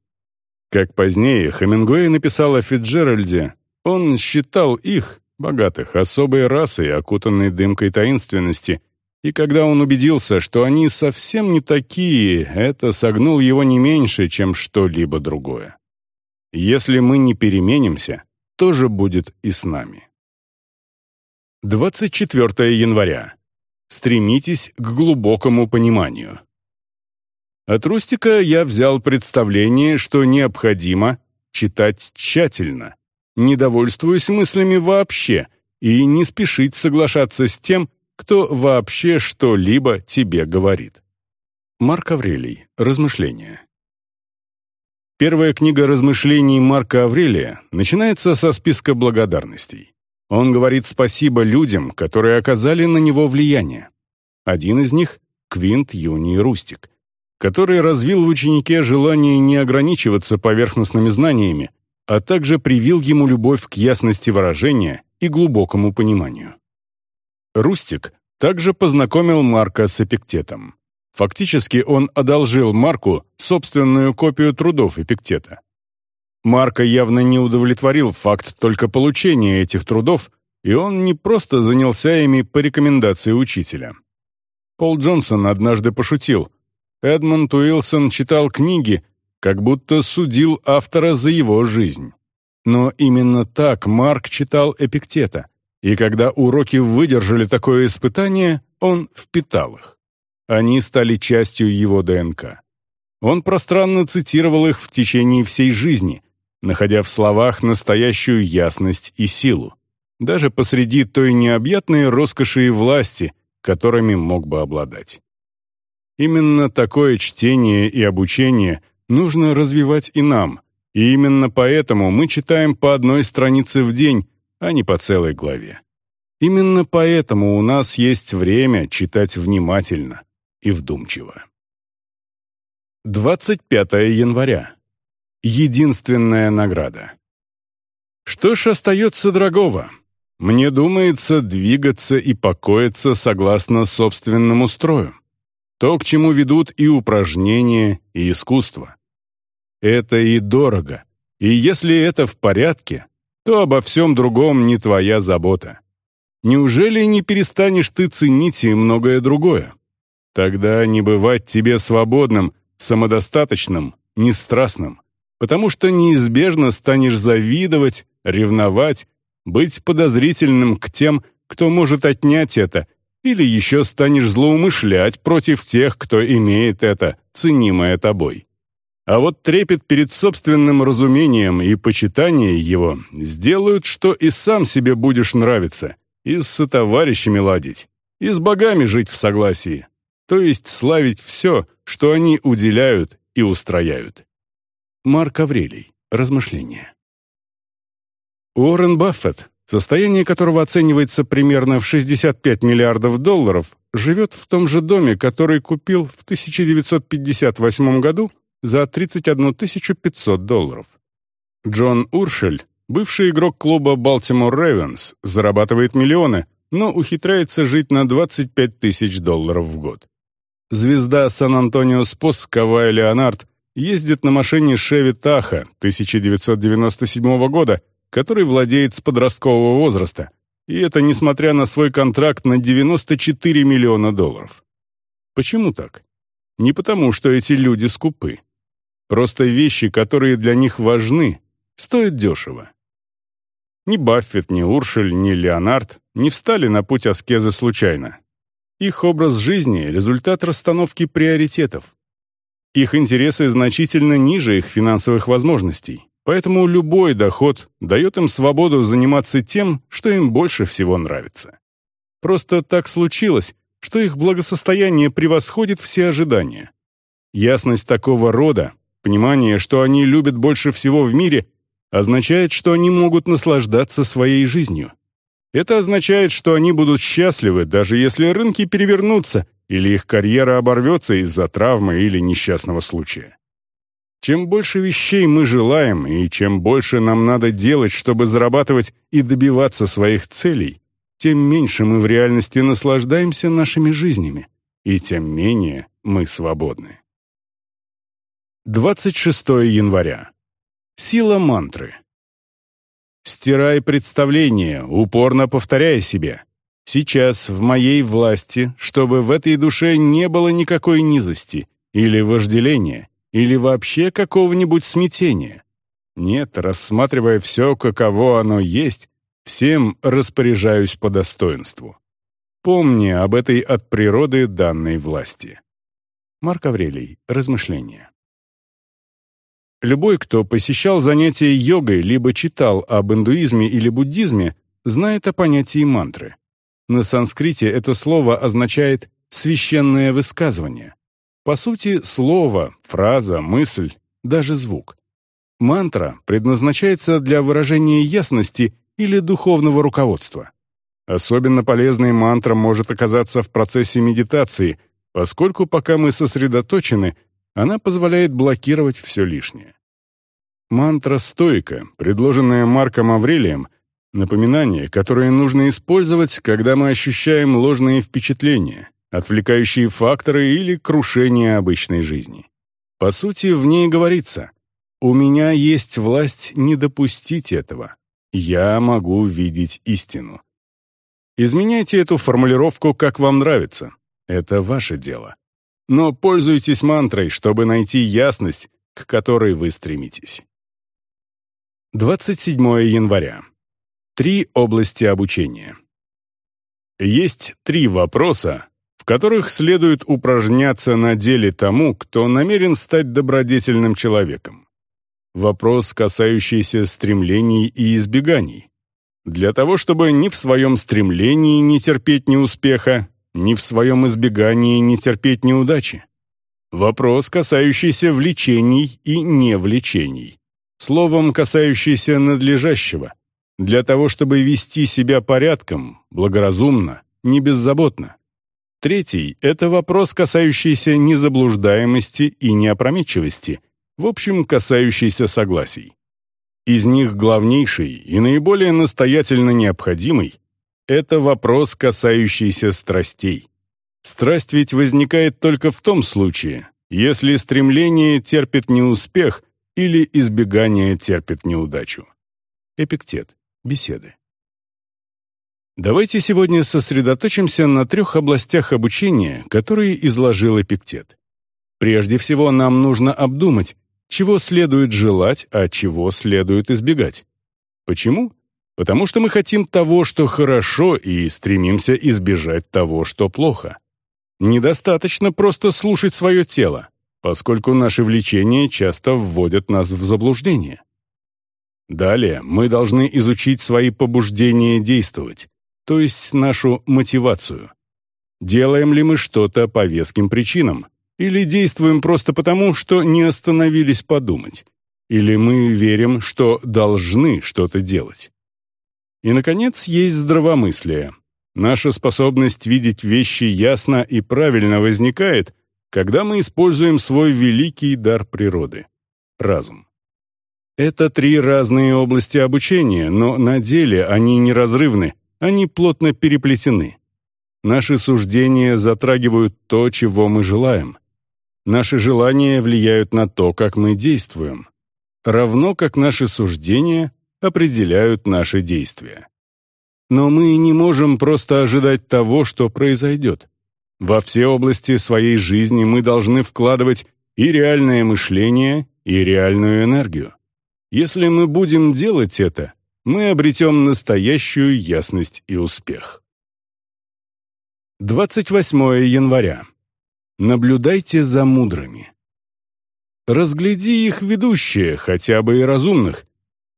Speaker 1: Как позднее Хемингуэй написал о Фитджеральде, он считал их, богатых, особой расой, окутанной дымкой таинственности, и когда он убедился, что они совсем не такие, это согнул его не меньше, чем что-либо другое. Если мы не переменимся, то же будет и с нами. 24 января. Стремитесь к глубокому пониманию. От Рустика я взял представление, что необходимо читать тщательно, не довольствуясь мыслями вообще, и не спешить соглашаться с тем, кто вообще что-либо тебе говорит. Марк Аврелий. Размышления. Первая книга размышлений Марка Аврелия начинается со списка благодарностей. Он говорит спасибо людям, которые оказали на него влияние. Один из них — Квинт Юний Рустик, который развил в ученике желание не ограничиваться поверхностными знаниями, а также привил ему любовь к ясности выражения и глубокому пониманию. Рустик также познакомил Марка с Эпиктетом. Фактически он одолжил Марку собственную копию трудов Эпиктета. Марка явно не удовлетворил факт только получения этих трудов, и он не просто занялся ими по рекомендации учителя. Пол Джонсон однажды пошутил. Эдмонд Уилсон читал книги, как будто судил автора за его жизнь. Но именно так Марк читал Эпиктета, и когда уроки выдержали такое испытание, он впитал их. Они стали частью его ДНК. Он пространно цитировал их в течение всей жизни, находя в словах настоящую ясность и силу, даже посреди той необъятной роскоши и власти, которыми мог бы обладать. Именно такое чтение и обучение нужно развивать и нам, и именно поэтому мы читаем по одной странице в день, а не по целой главе. Именно поэтому у нас есть время читать внимательно и вдумчиво. 25 января. Единственная награда. Что ж остается дорогого? Мне думается двигаться и покоиться согласно собственному строю. То, к чему ведут и упражнения, и искусство. Это и дорого. И если это в порядке, то обо всем другом не твоя забота. Неужели не перестанешь ты ценить и многое другое? Тогда не бывать тебе свободным, самодостаточным, нестрастным потому что неизбежно станешь завидовать, ревновать, быть подозрительным к тем, кто может отнять это, или еще станешь злоумышлять против тех, кто имеет это, ценимое тобой. А вот трепет перед собственным разумением и почитание его сделают, что и сам себе будешь нравиться, и с сотоварищами ладить, и с богами жить в согласии, то есть славить все, что они уделяют и устрояют. Марк Аврелий. Размышления. Уоррен Баффет, состояние которого оценивается примерно в 65 миллиардов долларов, живет в том же доме, который купил в 1958 году за 31 500 долларов. Джон Уршель, бывший игрок клуба Baltimore Ravens, зарабатывает миллионы, но ухитряется жить на 25 тысяч долларов в год. Звезда Сан-Антонио Спос Кавай Леонард ездит на машине Chevy Tahoe 1997 года, который владеет с подросткового возраста, и это несмотря на свой контракт на 94 миллиона долларов. Почему так? Не потому, что эти люди скупы. Просто вещи, которые для них важны, стоят дешево. Ни Баффет, ни Уршель, ни Леонард не встали на путь аскезы случайно. Их образ жизни — результат расстановки приоритетов. Их интересы значительно ниже их финансовых возможностей, поэтому любой доход дает им свободу заниматься тем, что им больше всего нравится. Просто так случилось, что их благосостояние превосходит все ожидания. Ясность такого рода, понимание, что они любят больше всего в мире, означает, что они могут наслаждаться своей жизнью. Это означает, что они будут счастливы, даже если рынки перевернутся или их карьера оборвется из-за травмы или несчастного случая. Чем больше вещей мы желаем, и чем больше нам надо делать, чтобы зарабатывать и добиваться своих целей, тем меньше мы в реальности наслаждаемся нашими жизнями, и тем менее мы свободны. 26 января. Сила мантры. Стирай представление, упорно повторяя себе. Сейчас в моей власти, чтобы в этой душе не было никакой низости или вожделения, или вообще какого-нибудь смятения. Нет, рассматривая все, каково оно есть, всем распоряжаюсь по достоинству. Помни об этой от природы данной власти. Марк Аврелий. Размышления. Любой, кто посещал занятия йогой либо читал об индуизме или буддизме, знает о понятии мантры. На санскрите это слово означает «священное высказывание». По сути, слово, фраза, мысль, даже звук. Мантра предназначается для выражения ясности или духовного руководства. Особенно полезной мантра может оказаться в процессе медитации, поскольку пока мы сосредоточены, она позволяет блокировать все лишнее. Мантра стойка, предложенная Марком Аврелием, напоминание, которое нужно использовать, когда мы ощущаем ложные впечатления, отвлекающие факторы или крушение обычной жизни. По сути, в ней говорится «У меня есть власть не допустить этого. Я могу видеть истину». Изменяйте эту формулировку, как вам нравится. Это ваше дело. Но пользуйтесь мантрой, чтобы найти ясность, к которой вы стремитесь. 27 января. Три области обучения. Есть три вопроса, в которых следует упражняться на деле тому, кто намерен стать добродетельным человеком. Вопрос, касающийся стремлений и избеганий. Для того, чтобы ни в своем стремлении не терпеть неуспеха, ни в своем избегании не терпеть неудачи. Вопрос, касающийся влечений и невлечений. Словом, касающийся надлежащего. Для того, чтобы вести себя порядком, благоразумно, не беззаботно. Третий — это вопрос, касающийся незаблуждаемости и неопрометчивости, в общем, касающийся согласий. Из них главнейший и наиболее настоятельно необходимый — это вопрос, касающийся страстей. Страсть ведь возникает только в том случае, если стремление терпит неуспех или избегание терпит неудачу. Эпиктет. Беседы. Давайте сегодня сосредоточимся на трех областях обучения, которые изложил Эпиктет. Прежде всего, нам нужно обдумать, чего следует желать, а чего следует избегать. Почему? Потому что мы хотим того, что хорошо, и стремимся избежать того, что плохо. Недостаточно просто слушать свое тело, поскольку наши влечения часто вводят нас в заблуждение. Далее мы должны изучить свои побуждения действовать, то есть нашу мотивацию. Делаем ли мы что-то по веским причинам? Или действуем просто потому, что не остановились подумать? Или мы верим, что должны что-то делать? И, наконец, есть здравомыслие. Наша способность видеть вещи ясно и правильно возникает, когда мы используем свой великий дар природы — разум. Это три разные области обучения, но на деле они неразрывны, они плотно переплетены. Наши суждения затрагивают то, чего мы желаем. Наши желания влияют на то, как мы действуем, равно как наши суждения определяют наши действия. Но мы не можем просто ожидать того, что произойдет. Во все области своей жизни мы должны вкладывать и реальное мышление, и реальную энергию. Если мы будем делать это, мы обретем настоящую ясность и успех. 28 января. Наблюдайте за мудрыми. Разгляди их ведущие, хотя бы и разумных.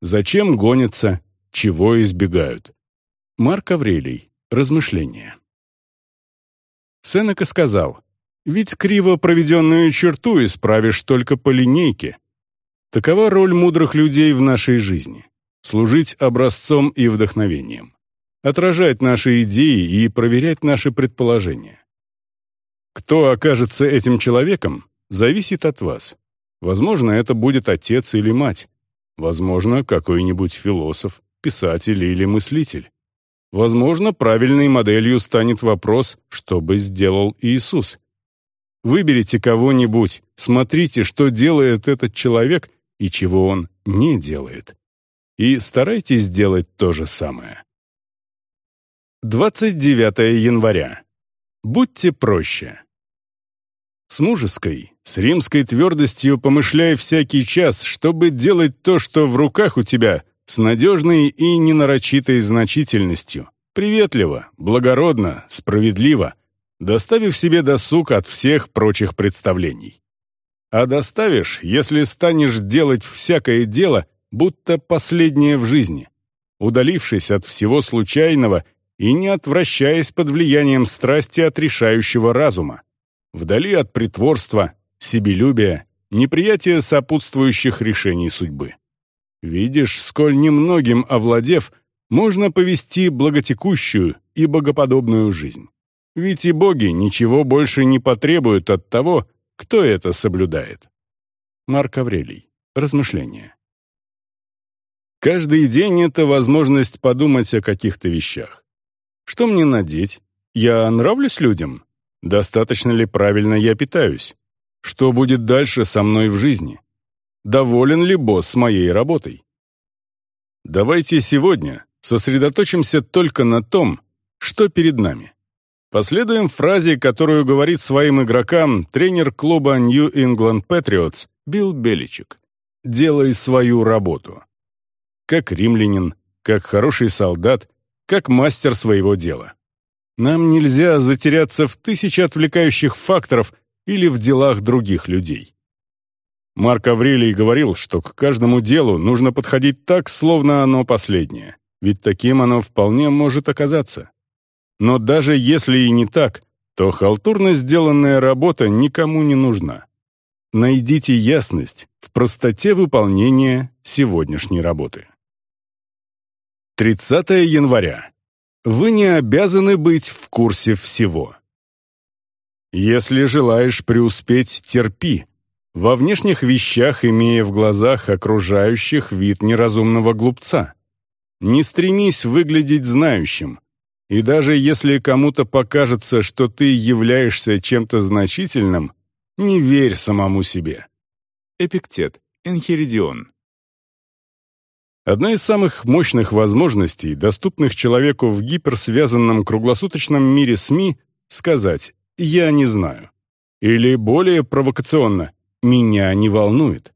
Speaker 1: Зачем гонятся, чего избегают. Марк Аврелий. Размышления. Сенека сказал, «Ведь криво проведенную черту исправишь только по линейке». Такова роль мудрых людей в нашей жизни служить образцом и вдохновением. отражать наши идеи и проверять наши предположения. Кто окажется этим человеком, зависит от вас. Возможно, это будет отец или мать. Возможно, какой-нибудь философ, писатель или мыслитель. Возможно, правильной моделью станет вопрос, что бы сделал Иисус. Выберите кого-нибудь, смотрите, что делает этот человек и чего он не делает. И старайтесь сделать то же самое. 29 января. Будьте проще. С мужеской, с римской твердостью помышляй всякий час, чтобы делать то, что в руках у тебя, с надежной и ненарочитой значительностью, приветливо, благородно, справедливо, доставив себе досуг от всех прочих представлений. А доставишь, если станешь делать всякое дело, будто последнее в жизни, удалившись от всего случайного и не отвращаясь под влиянием страсти от решающего разума, вдали от притворства, себелюбия, неприятия сопутствующих решений судьбы. Видишь, сколь немногим овладев, можно повести благотекущую и богоподобную жизнь. Ведь и боги ничего больше не потребуют от того, кто это соблюдает. Марк Аврелий. Размышления. Каждый день — это возможность подумать о каких-то вещах. Что мне надеть? Я нравлюсь людям? Достаточно ли правильно я питаюсь? Что будет дальше со мной в жизни? Доволен ли босс моей работой? Давайте сегодня сосредоточимся только на том, что перед нами. Последуем фразе, которую говорит своим игрокам тренер клуба New England Patriots Билл Беличек. «Делай свою работу». Как римлянин, как хороший солдат, как мастер своего дела. Нам нельзя затеряться в тысячи отвлекающих факторов или в делах других людей. Марк Аврелий говорил, что к каждому делу нужно подходить так, словно оно последнее, ведь таким оно вполне может оказаться. Но даже если и не так, то халтурно сделанная работа никому не нужна. Найдите ясность в простоте выполнения сегодняшней работы. 30 января. Вы не обязаны быть в курсе всего. Если желаешь преуспеть, терпи. Во внешних вещах, имея в глазах окружающих вид неразумного глупца. Не стремись выглядеть знающим. И даже если кому-то покажется, что ты являешься чем-то значительным, не верь самому себе. Эпиктет, Энхиридион. Одна из самых мощных возможностей, доступных человеку в гиперсвязанном круглосуточном мире СМИ, сказать «я не знаю». Или более провокационно «меня не волнует».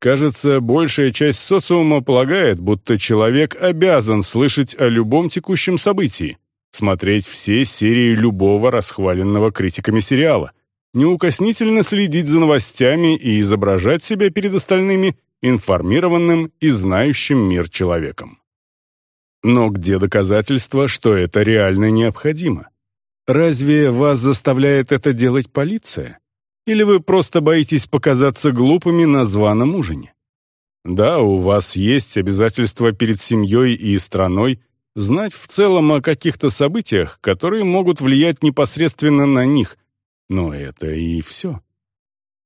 Speaker 1: Кажется, большая часть социума полагает, будто человек обязан слышать о любом текущем событии, смотреть все серии любого расхваленного критиками сериала, неукоснительно следить за новостями и изображать себя перед остальными – информированным и знающим мир человеком. Но где доказательства, что это реально необходимо? Разве вас заставляет это делать полиция? Или вы просто боитесь показаться глупыми на званом ужине? Да, у вас есть обязательства перед семьей и страной знать в целом о каких-то событиях, которые могут влиять непосредственно на них, но это и все.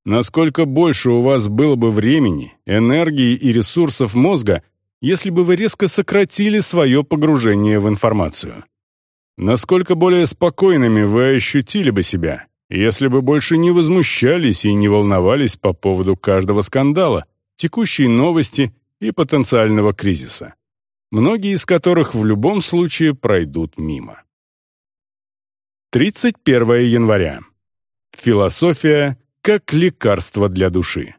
Speaker 1: Насколько больше у вас было бы времени, энергии и ресурсов мозга, если бы вы резко сократили свое погружение в информацию? Насколько более спокойными вы ощутили бы себя, если бы больше не возмущались и не волновались по поводу каждого скандала, текущей новости и потенциального кризиса, многие из которых в любом случае пройдут мимо. 31 января. Философия как лекарство для души.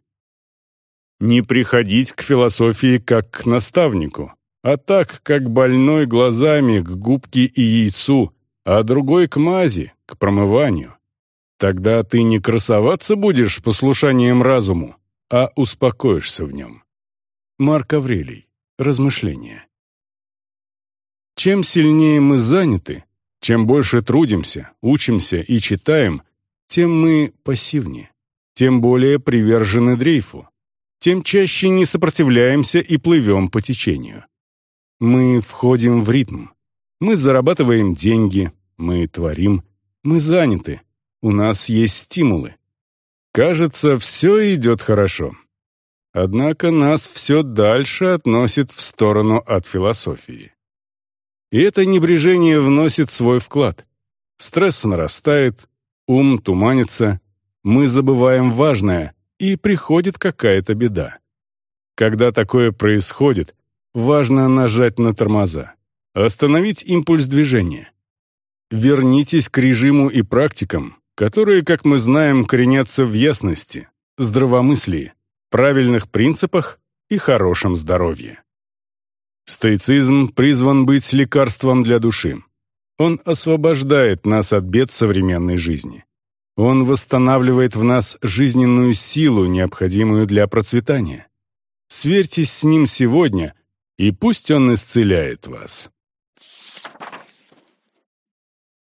Speaker 1: Не приходить к философии как к наставнику, а так, как больной глазами к губке и яйцу, а другой к мази, к промыванию. Тогда ты не красоваться будешь послушанием разуму, а успокоишься в нем. Марк Аврелий. Размышления. Чем сильнее мы заняты, чем больше трудимся, учимся и читаем, тем мы пассивнее тем более привержены дрейфу, тем чаще не сопротивляемся и плывем по течению. Мы входим в ритм. Мы зарабатываем деньги, мы творим, мы заняты, у нас есть стимулы. Кажется, все идет хорошо. Однако нас все дальше относит в сторону от философии. И это небрежение вносит свой вклад. Стресс нарастает, ум туманится, мы забываем важное, и приходит какая-то беда. Когда такое происходит, важно нажать на тормоза, остановить импульс движения. Вернитесь к режиму и практикам, которые, как мы знаем, коренятся в ясности, здравомыслии, правильных принципах и хорошем здоровье. Стоицизм призван быть лекарством для души. Он освобождает нас от бед современной жизни. Он восстанавливает в нас жизненную силу, необходимую для процветания. Сверьтесь с ним сегодня, и пусть он исцеляет вас.